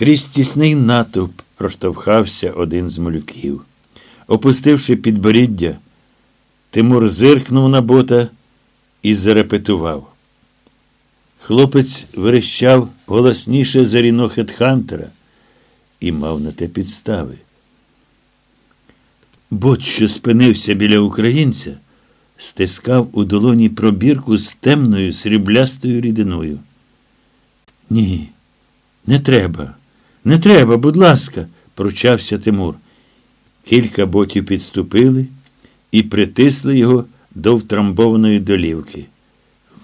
Крізь тісний натовп проштовхався один з малюків. Опустивши підборіддя, Тимур зиркнув на бота і зарепетував. Хлопець верещав голосніше за ріно Хетхантера і мав на те підстави. Бот, що спинився біля українця, стискав у долоні пробірку з темною сріблястою рідиною. Ні, не треба, не треба, будь ласка, пручався Тимур. Кілька ботів підступили і притисли його до втрамбованої долівки.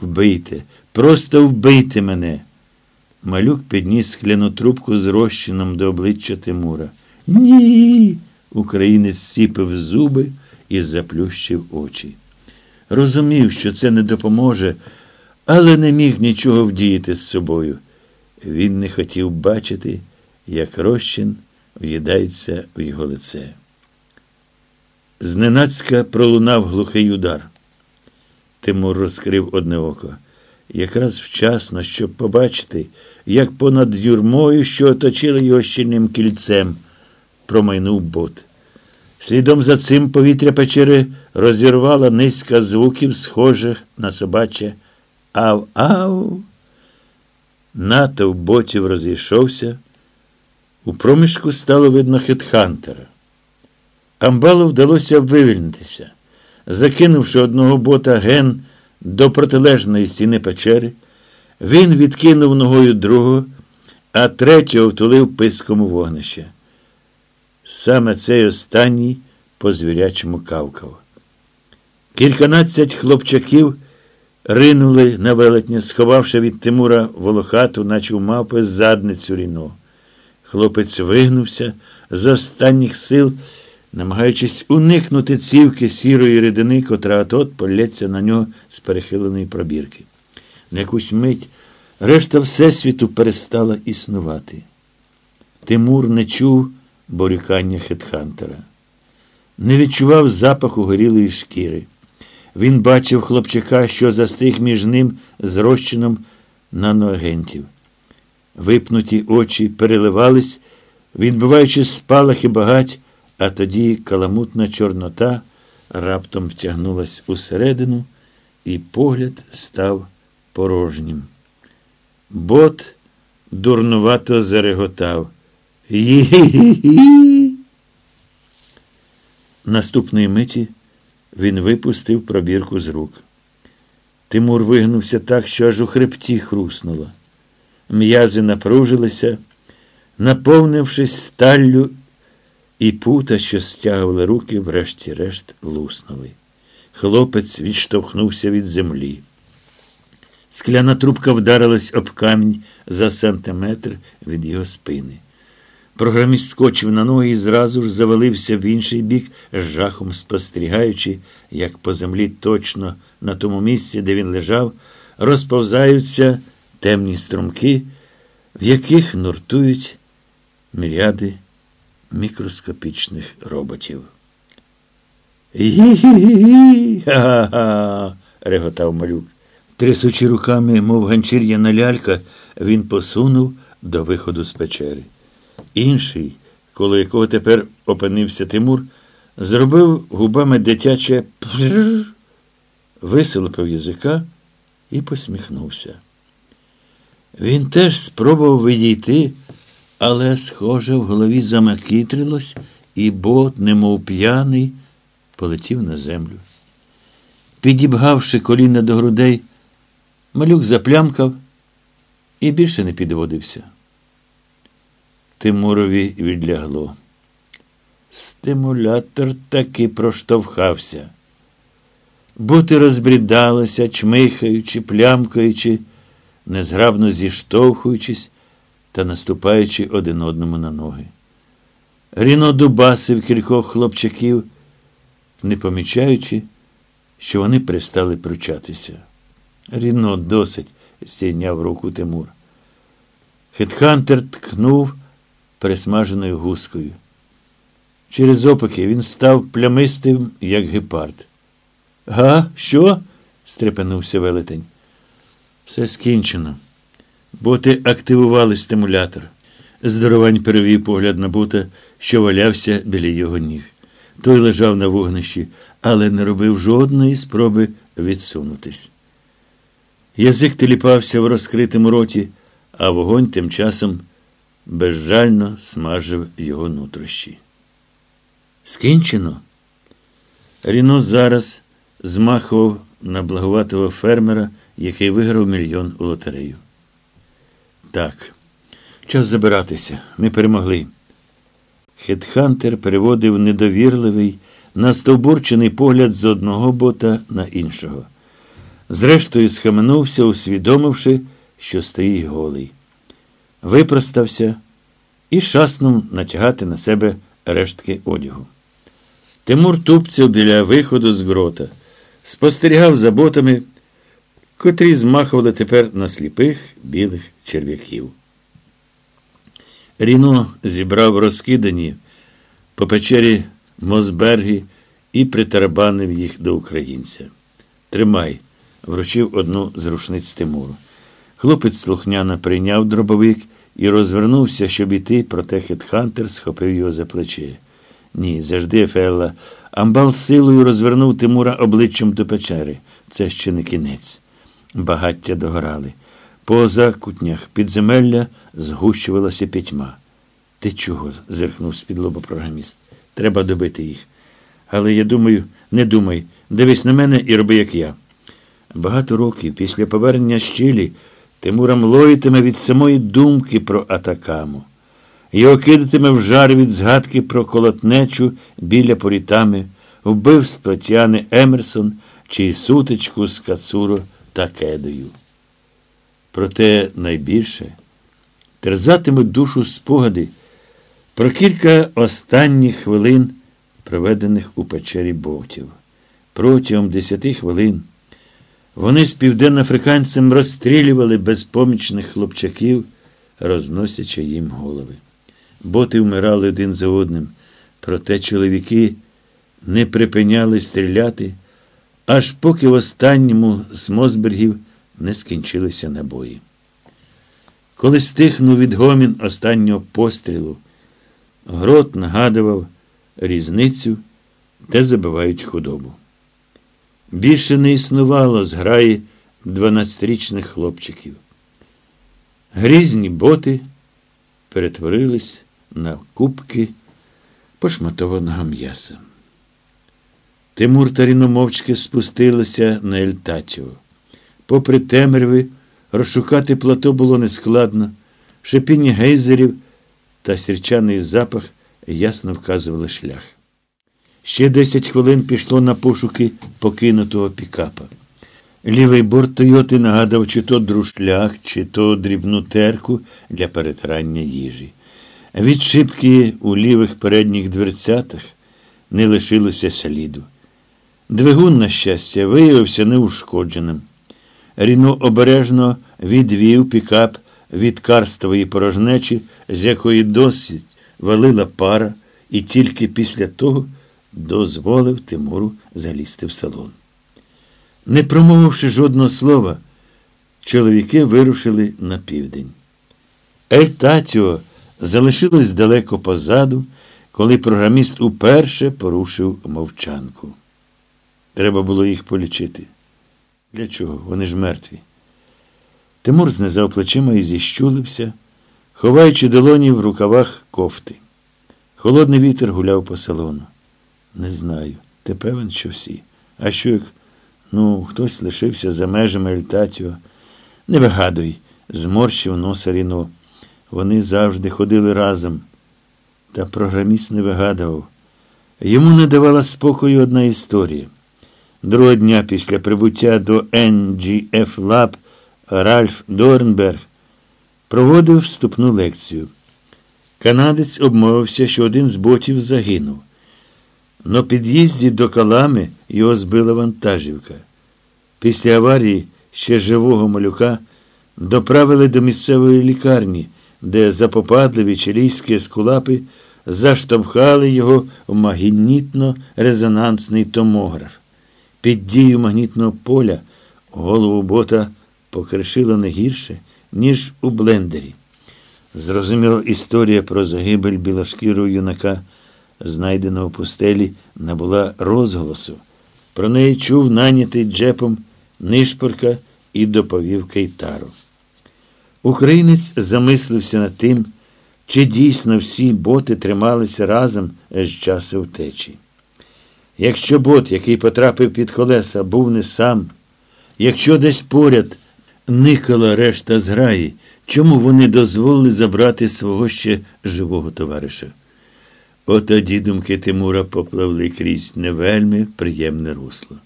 Вбийте, просто вбийте мене. Малюк підніс скляну трубку з розчином до обличчя Тимура. Ні. Українець сіпив зуби і заплющив очі. Розумів, що це не допоможе, але не міг нічого вдіяти з собою. Він не хотів бачити, як розчин в'їдається в його лице. Зненацька пролунав глухий удар. Тимур розкрив одне око. Якраз вчасно, щоб побачити, як понад юрмою, що оточили його щільним кільцем, промайнув бот. Слідом за цим повітря печери розірвала низка звуків, схожих на собаче ав-ав. Натовп ботів розійшовся. У проміжку стало видно хетхантера. Амбалу вдалося вивільнитися. Закинувши одного бота ген до протилежної стіни печери, він відкинув ногою другого, а третього втулив писком у вогнище. Саме цей останній по звірячому кавкав. Кільканадцять хлопчаків ринули на велетня, сховавши від Тимура волохату, наче в мавпи задницю ріно. Хлопець вигнувся з останніх сил, намагаючись уникнути цівки сірої рідини, котра от полється на нього з перехиленої пробірки. На якусь мить решта Всесвіту перестала існувати. Тимур не чув борюкання Хетхантера. Не відчував запаху горілої шкіри. Він бачив хлопчака, що застиг між ним з розчином наноагентів. Випнуті очі переливались, відбиваючи спалахи багать, а тоді каламутна Чорнота раптом втягнулась усередину, і погляд став порожнім. Бот дурнувато зареготав. Ї-гі-гі. Наступної миті він випустив пробірку з рук. Тимур вигнувся так, що аж у хребті хруснуло. М'язи напружилися, наповнившись сталлю, і пута, що стягували руки, врешті-решт луснули. Хлопець відштовхнувся від землі. Скляна трубка вдарилась об камінь за сантиметр від його спини. Програміст скочив на ноги і зразу ж завалився в інший бік, з жахом спостерігаючи, як по землі точно на тому місці, де він лежав, розповзаються темні струмки, в яких нуртують міряди мікроскопічних роботів. Гі-гі-гі! Га-га-га! реготав малюк. Трясучи руками, мов ганчір'яна лялька, він посунув до виходу з печери. Інший, коло якого тепер опинився Тимур, зробив губами дитяче пжж, висолопив язика і посміхнувся. Він теж спробував відійти, але, схоже, в голові замакітрилось, і бот, немов п'яний, полетів на землю. Підібгавши коліна до грудей, малюк заплямкав і більше не підводився. Тимурові відлягло. Стимулятор таки проштовхався. Боти розбрідалися, чмихаючи, плямкаючи, незграбно зіштовхуючись та наступаючи один одному на ноги. Ріно дубасив кількох хлопчаків, не помічаючи, що вони перестали пручатися. Ріно досить, стійняв руку Тимур. Хетхантер ткнув пересмаженою гускою. Через опики він став плямистим, як гепард. Га, що? стрепенувся велетень. Все скінчено. Боти активували стимулятор. Здоровань перевів погляд на бута, що валявся біля його ніг. Той лежав на вогнищі, але не робив жодної спроби відсунутись. Язик теліпався в розкритому роті, а вогонь тим часом безжально смажив його нутрощі. Скінчено. Ріно зараз змахував на благоватого фермера, який виграв мільйон у лотерею. Так, час забиратися. Ми перемогли. Хедхантер переводив недовірливий, настовбурчений погляд з одного бота на іншого. Зрештою, схаменувся, усвідомивши, що стоїть голий. Випростався і шаснув натягати на себе рештки одягу. Тимур тупцяв біля виходу з грота, спостерігав за ботами, котрі змахували тепер на сліпих білих черв'яків. Ріно зібрав розкидані по печері Мосберги і притарабанив їх до українця. Тримай, вручив одну з рушниць Тимуру. Хлопець слухняно прийняв дробовик і розвернувся, щоб іти, проте Хетхантер схопив його за плече. Ні, завжди, Фелла. Амбал силою розвернув Тимура обличчям до печери. Це ще не кінець. Багаття догорали. По закутнях підземелля згущувалася пітьма. Ти чого? зиркнув з-під лоба програміст. Треба добити їх. Але я думаю, не думай, дивись на мене і роби, як я. Багато років після повернення щилі Тимура млоїтиме від самої думки про атакаму. Його кидатиме в жар від згадки про колотнечу біля порітами, вбивство Тіани Емерсон чи сутичку з Кацуро та Кедою. Проте найбільше терзатимуть душу спогади про кілька останніх хвилин, проведених у печері Бовтів. Протягом десяти хвилин вони з південноафриканцем розстрілювали безпомічних хлопчаків, розносячи їм голови. Боти вмирали один за одним, проте чоловіки не припиняли стріляти, аж поки в останньому з Мосбергів не скінчилися набої. Коли стихнув відгомін останнього пострілу, грот нагадував різницю, де забивають худобу. Більше не існувало зграї дванадцятирічних хлопчиків. Грізні боти перетворились на кубки пошматованого м'яса. Тимур та Ріно мовчки спустилися на Ельтатіо. Попри темряви, розшукати плато було нескладно, шипіння гейзерів та сірчаний запах ясно вказували шлях. Ще десять хвилин пішло на пошуки покинутого пікапа. Лівий борт Тойоти нагадав, чи то друшлях, чи то дрібну терку для перетирання їжі. Від шибки у лівих передніх дверцятах не лишилося сліду. Двигун, на щастя, виявився неушкодженим. Ріно обережно відвів пікап від карстової порожнечі, з якої досить валила пара, і тільки після того дозволив Тимуру залізти в салон. Не промовивши жодного слова, чоловіки вирушили на південь. Ельтатіо залишилось далеко позаду, коли програміст уперше порушив мовчанку. Треба було їх полічити. Для чого? Вони ж мертві. Тимур знизав плечима і зіщулився, ховаючи долоні в рукавах кофти. Холодний вітер гуляв по салону. Не знаю. Ти певен, що всі. А що як, ну, хтось лишився за межами Ельтатіо? Не вигадуй, зморщив носа Ріно. Вони завжди ходили разом. Та програміст не вигадував. Йому не давала спокою одна історія. Другого дня після прибуття до NGF Lab Ральф Дорнберг проводив вступну лекцію. Канадець обмовився, що один з ботів загинув. На під'їзді до Калами його збила вантажівка. Після аварії ще живого малюка доправили до місцевої лікарні, де запопадливі чилійські ескулапи заштовхали його в магнітно-резонансний томограф. Під дію магнітного поля голову бота покришило не гірше, ніж у блендері. Зрозуміло, історія про загибель білошкірого юнака, знайденого в пустелі, набула розголосу. Про неї чув нанятий джепом нишпорка і доповів Кейтару. Українець замислився над тим, чи дійсно всі боти трималися разом з часу втечі. Якщо бот, який потрапив під колеса, був не сам, якщо десь поряд никала решта зграї, чому вони дозволили забрати свого ще живого товариша? Отоді думки Тимура попливли крізь невельми приємне русло.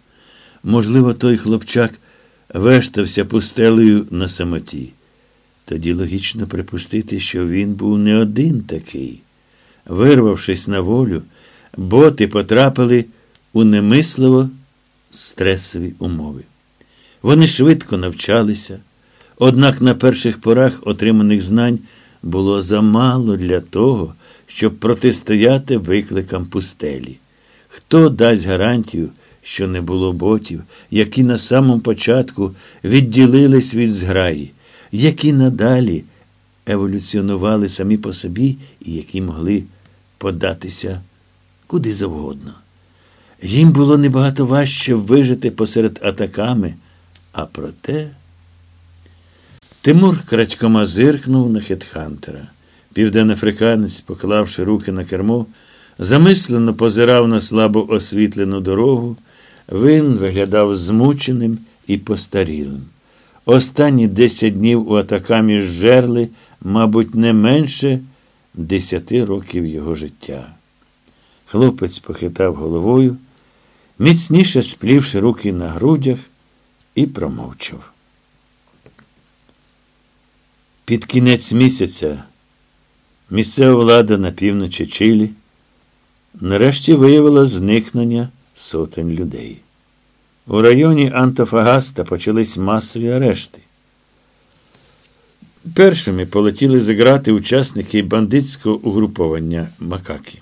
Можливо, той хлопчак вештався пустелею на самоті. Тоді логічно припустити, що він був не один такий. Вирвавшись на волю, боти потрапили у немисливо стресові умови. Вони швидко навчалися, однак на перших порах отриманих знань було замало для того, щоб протистояти викликам пустелі. Хто дасть гарантію, що не було ботів, які на самому початку відділились від зграї, які надалі еволюціонували самі по собі і які могли податися куди завгодно. Їм було небагато важче вижити посеред атаками, а проте. Тимур крадькома зиркнув на хетхантера. Південноафриканець, поклавши руки на кермо, замислено позирав на слабо освітлену дорогу. Він виглядав змученим і постарілим. Останні десять днів у атакамі жерли, мабуть, не менше десяти років його життя. Хлопець похитав головою, міцніше сплівши руки на грудях, і промовчав. Під кінець місяця місцева влада на півночі Чилі нарешті виявила зникнення сотень людей. У районі Антофагаста почались масові арешти. Першими полетіли зіграти учасники бандитського угруповання Макаки.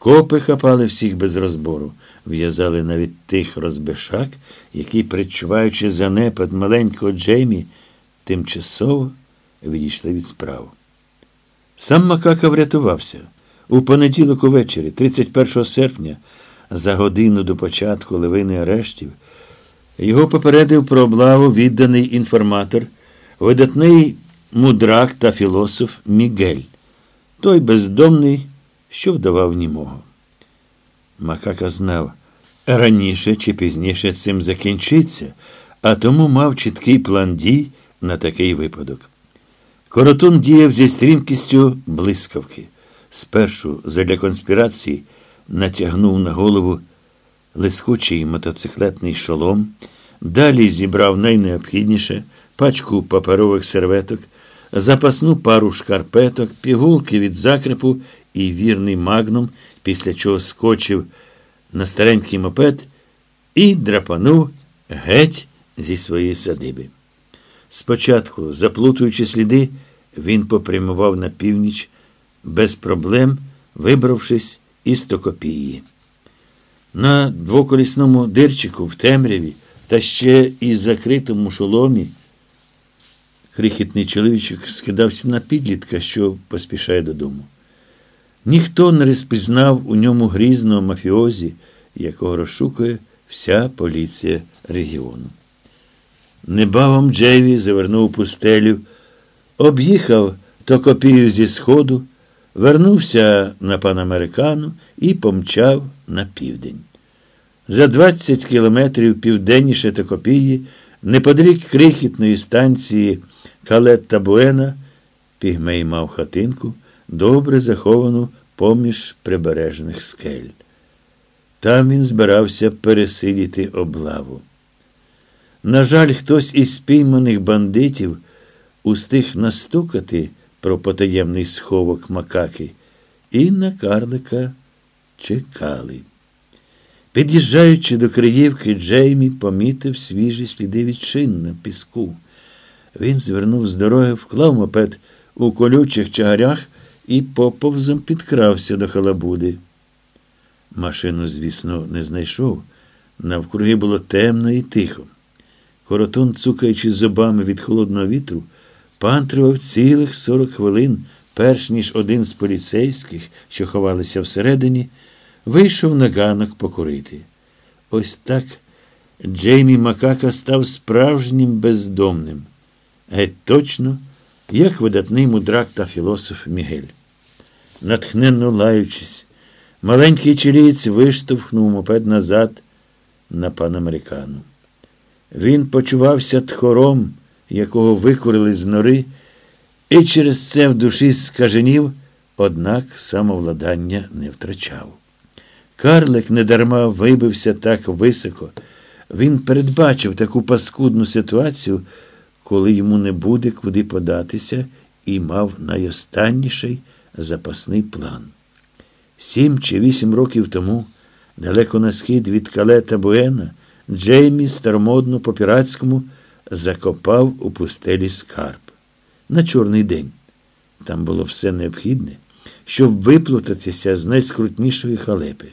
Копи хапали всіх без розбору, в'язали навіть тих розбишак, які, предчуваючи занепад маленького Джеймі, тимчасово відійшли від справ. Сам Макака врятувався. У понеділок увечері, 31 серпня, за годину до початку левини арештів, його попередив про облаву відданий інформатор, видатний мудрак та філософ Мігель, той бездомний, що вдавав німого. Макака знав, раніше чи пізніше цим закінчиться, а тому мав чіткий план дій на такий випадок. Коротун діяв зі стрімкістю блискавки. Спершу, задля конспірації, натягнув на голову лискучий мотоциклетний шолом, далі зібрав найнеобхідніше пачку паперових серветок, запасну пару шкарпеток, пігулки від закрепу і вірний магнум, після чого скочив на старенький мопед і драпанув геть зі своєї садиби. Спочатку, заплутуючи сліди, він попрямував на північ, без проблем вибравшись із Токопії. На двоколісному дирчику в темряві та ще і закритому шоломі крихітний чоловічок скидався на підлітка, що поспішає додому. Ніхто не розпізнав у ньому грізного мафіозі, якого розшукує вся поліція регіону. Небавом Джейві завернув пустелю, об'їхав Токопію зі сходу, вернувся на панамерикану і помчав на південь. За 20 кілометрів південніше Токопії, неподалік крихітної станції Калетта Буена, Пігмей мав хатинку, добре заховану поміж прибережних скель. Там він збирався пересидіти облаву. На жаль, хтось із спійманих бандитів устиг настукати про потаємний сховок макаки, і на карлика чекали. Під'їжджаючи до Криївки, Джеймі помітив свіжі сліди відчин на піску. Він звернув з дороги, вклав мопед у колючих чагарях і поповзом підкрався до халабуди. Машину, звісно, не знайшов. Навкруги було темно і тихо. Коротун, цукаючи зубами від холодного вітру, пантрував цілих сорок хвилин, перш ніж один з поліцейських, що ховалися всередині, вийшов на ганок покурити. Ось так Джеймі Макака став справжнім бездомним. Геть точно, як видатний мудрак та філософ Мігель. Натхненно лаючись, маленький чилієць виштовхнув мопед назад на панамерикану. Він почувався тхором, якого викурили з нори, і через це в душі скаженів, однак самовладання не втрачав. Карлик недарма вибився так високо. Він передбачив таку паскудну ситуацію, коли йому не буде куди податися, і мав найостанніший запасний план. Сім чи вісім років тому, далеко на схід від Калета Буена, Джеймі старомодно по піратському закопав у пустелі скарб. На чорний день. Там було все необхідне, щоб виплутатися з найскрутнішої халепи.